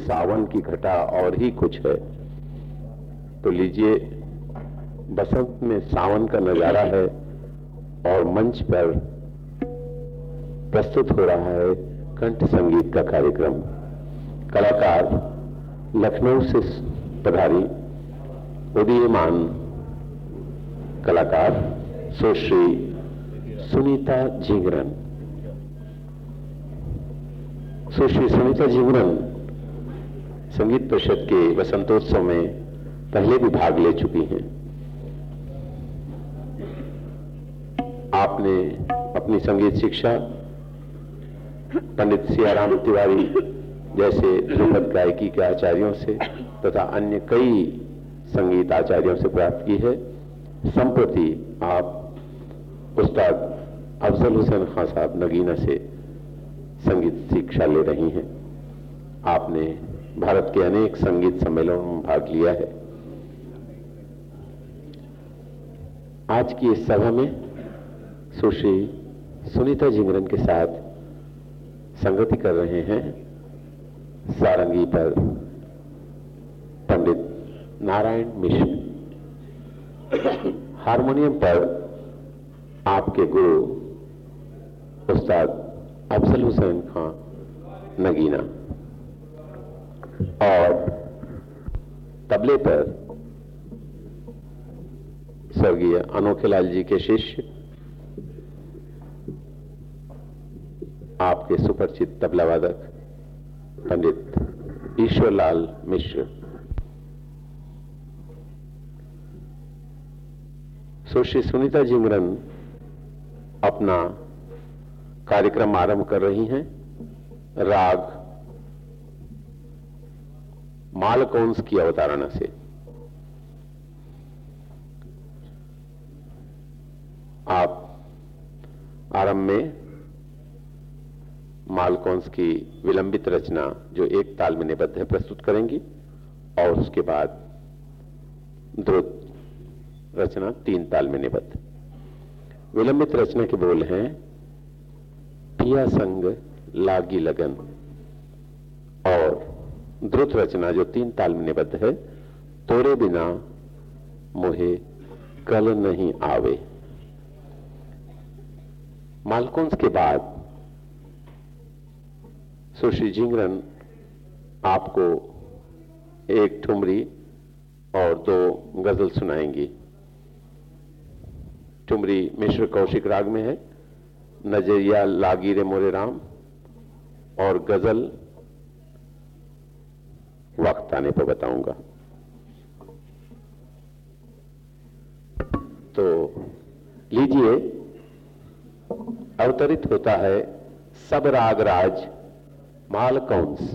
सावन की घटा और ही कुछ है। तो लीजिए, बसंत में सावन का नज़ारा है और मंच पर प्रस्तुत हो रहा है कंठ संगीत का कार्यक्रम। कलाकार लखनऊ से पधारी उदीयमान कलाकार सुश्री सुनीता झिंगरन। सुश्री सुनीता झिंगरन संगीत परिषद के वसंतोत्सव में पहले भी भाग ले चुकी हैं। आपने अपनी संगीत शिक्षा, पंडित सियाराम तिवारी जैसे ध्रुपद गायकी के आचार्यों से तथा अन्य कई संगीत आचार्यों से प्राप्त की है। संप्रति आप उस्ताद अफजल हुसैन खान साहब नगीना से संगीत शिक्षा ले रही हैं। आपने भारत के अनेक संगीत सम्मेलनों में भाग लिया है। आज की इस सभा में सुश्री सुनीता जिंगरन के साथ संगति कर रहे हैं सारंगी पर पंडित नारायण मिश्र। हारमोनियम पर आपके गुरु उस्ताद अफजल हुसैन खान नगीना। और तबले पर स्वर्गीय अनोखेलाल जी के शिष्य, आपके सुपरिचित तबला वादक पंडित ईश्वरलाल मिश्र। सुश्री सुनीता जिंगरन अपना कार्यक्रम आरंभ कर रही हैं। राग मालकोंस की अवतारणा से आप आरंभ में मालकोंस की विलंबित रचना जो एक ताल में निबद्ध है, प्रस्तुत करेंगी, और उसके बाद द्रुत रचना तीन ताल में निबद्ध। विलंबित रचना के बोल हैं, पिया संग लागी लगन और द्रुत रचना जो तीन ताल में निबद्ध है तोड़े बिना मोहे कल नहीं आवे। मालकोंस के बाद सुश्री जिंगरन आपको एक ठुमरी और दो गज़ल सुनाएँगी। ठुमरी मिश्र कौशिक राग में है, नज़रिया लागी रे मोरे राम और गज़ल वक्त आने पर बताऊँगा। तो लीजिए अवतरित होता है सब राग राज मालकौंस।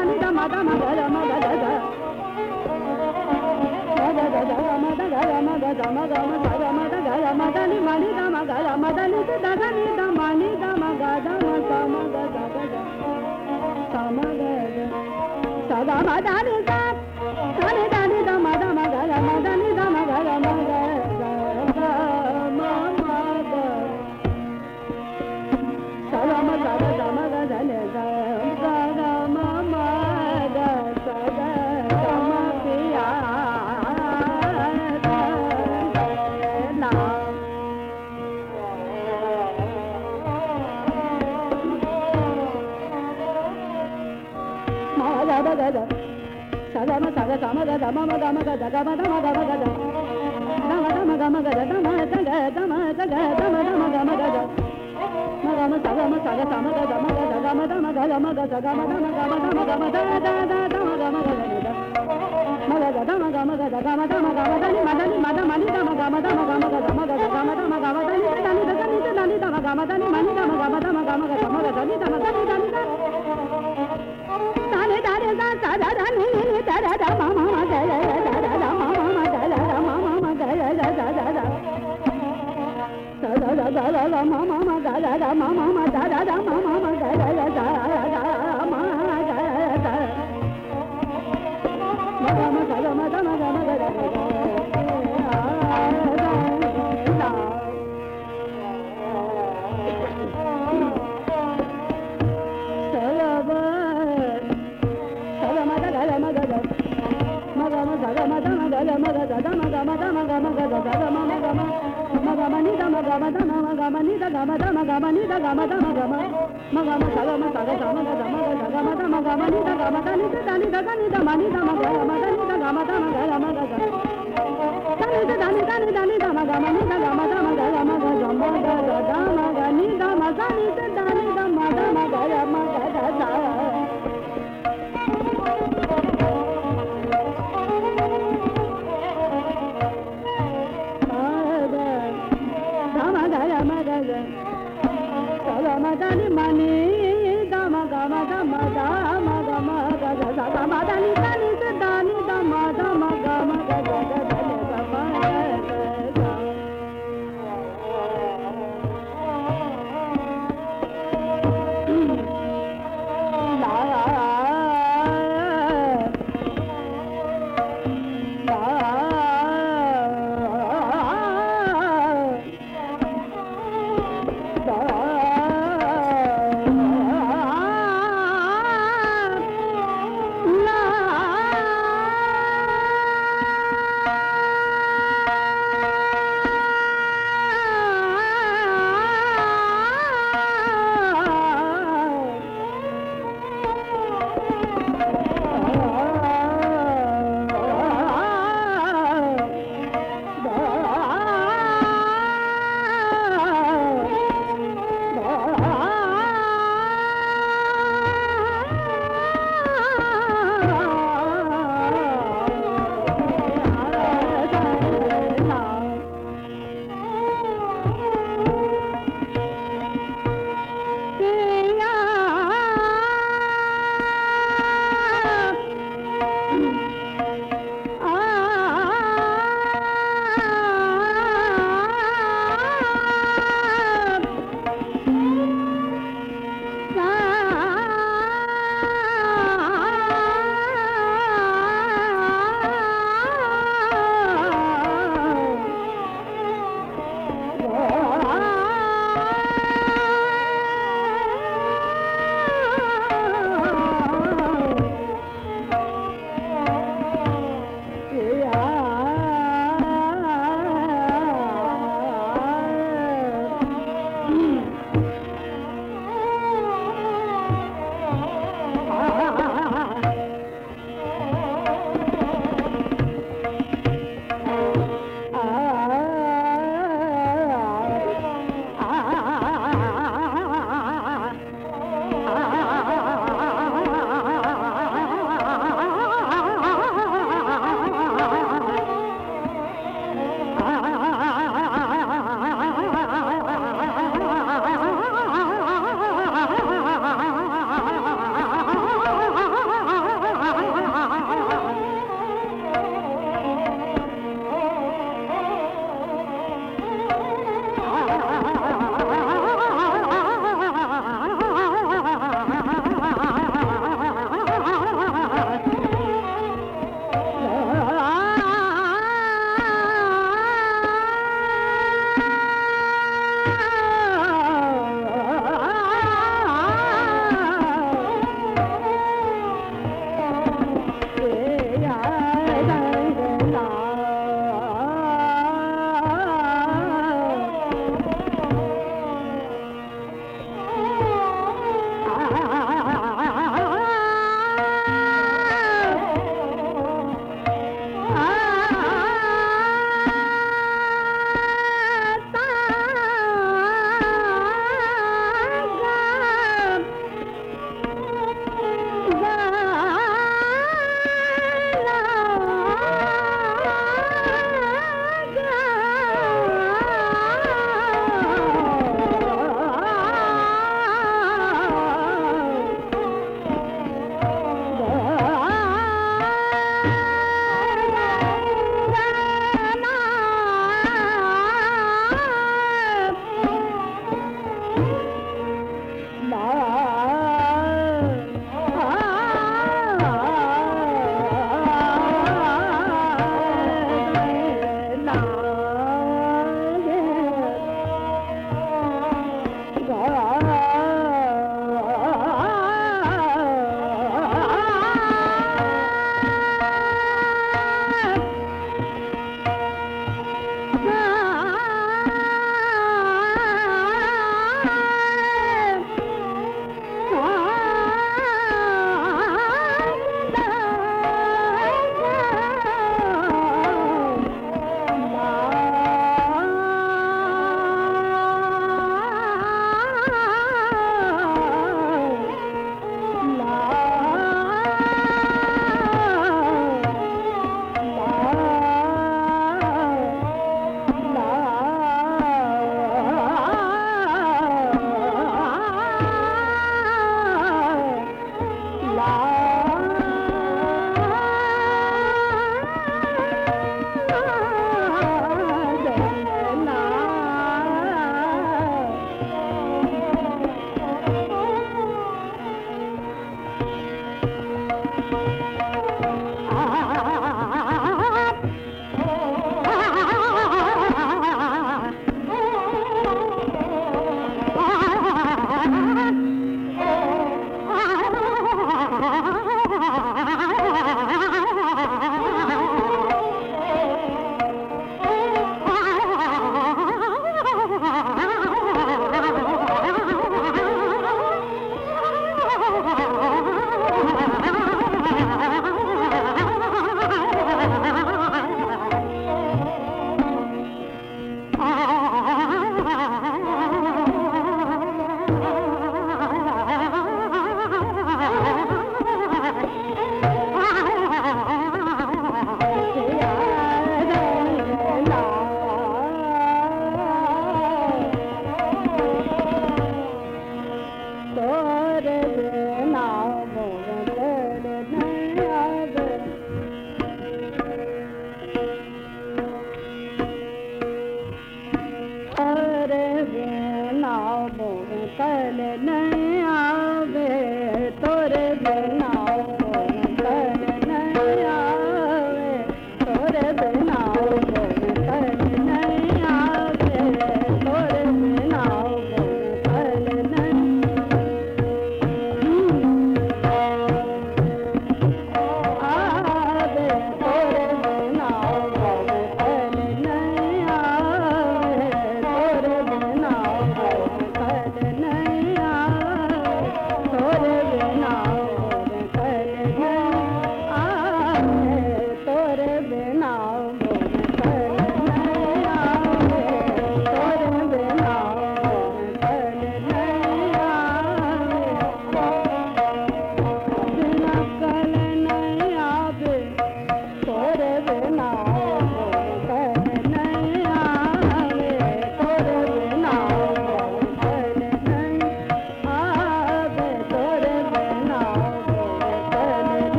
மத மத மத மத மத ದ ಗಮ ದ ಮ ಗಮ ನಿ ದ ಗಮ ದ ಮ ಗಮ ಮ ಗಮ ಸ ಗಮ ಸ ಗ ಸ ಮ ಗ ಸ ಮ ಗ ಸ ಗ ಮ ದ ಮ ಗಮ ನಿ ದ ಗಮ ದ ನಿ ದ ದ ನಿ ದ ಗ ನಿ ದ ಮ ನಿ ದ ಮ ಗ ಮ ದ ನಿ ದ ಗಮ ದ ಮ ಗ ಮ ಗ ಸ ದ ನಿ ದ ದ ನಿ ದ ನಿ ದ ನಿ ದ ಮ ಗ ಮ ನಿ ದ ಗ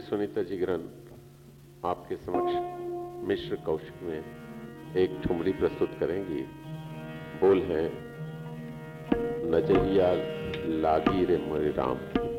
सुनीता जिगरन आपके समक्ष मिश्र कौशिक में एक ठुमरी प्रस्तुत करेंगी। बोल है नज़रिया लागी रे मरे राम।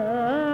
う。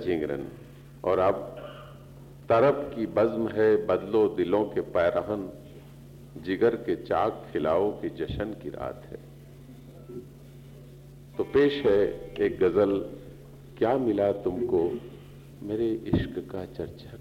झिंगरन और अब तरफ़ की बज्म है बदलो दिलों के पैरहन, जिगर के चाक खिलाओ के जशन की रात है। तो पेश है एक गज़ल, क्या मिला तुमको मेरे इश्क का चर्चा?